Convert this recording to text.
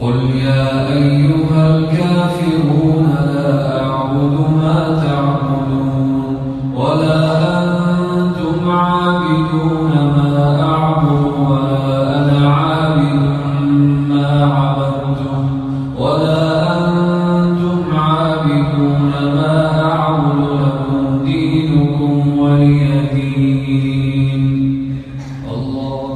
قل يا أيها الكافرون لا أعبد ما تعبدون ولا أنتم عابدون ما أعبد ولا أنا عابد ما عبدتم ولا أنتم عابدون ما أعبد لكم دينكم وليدين الله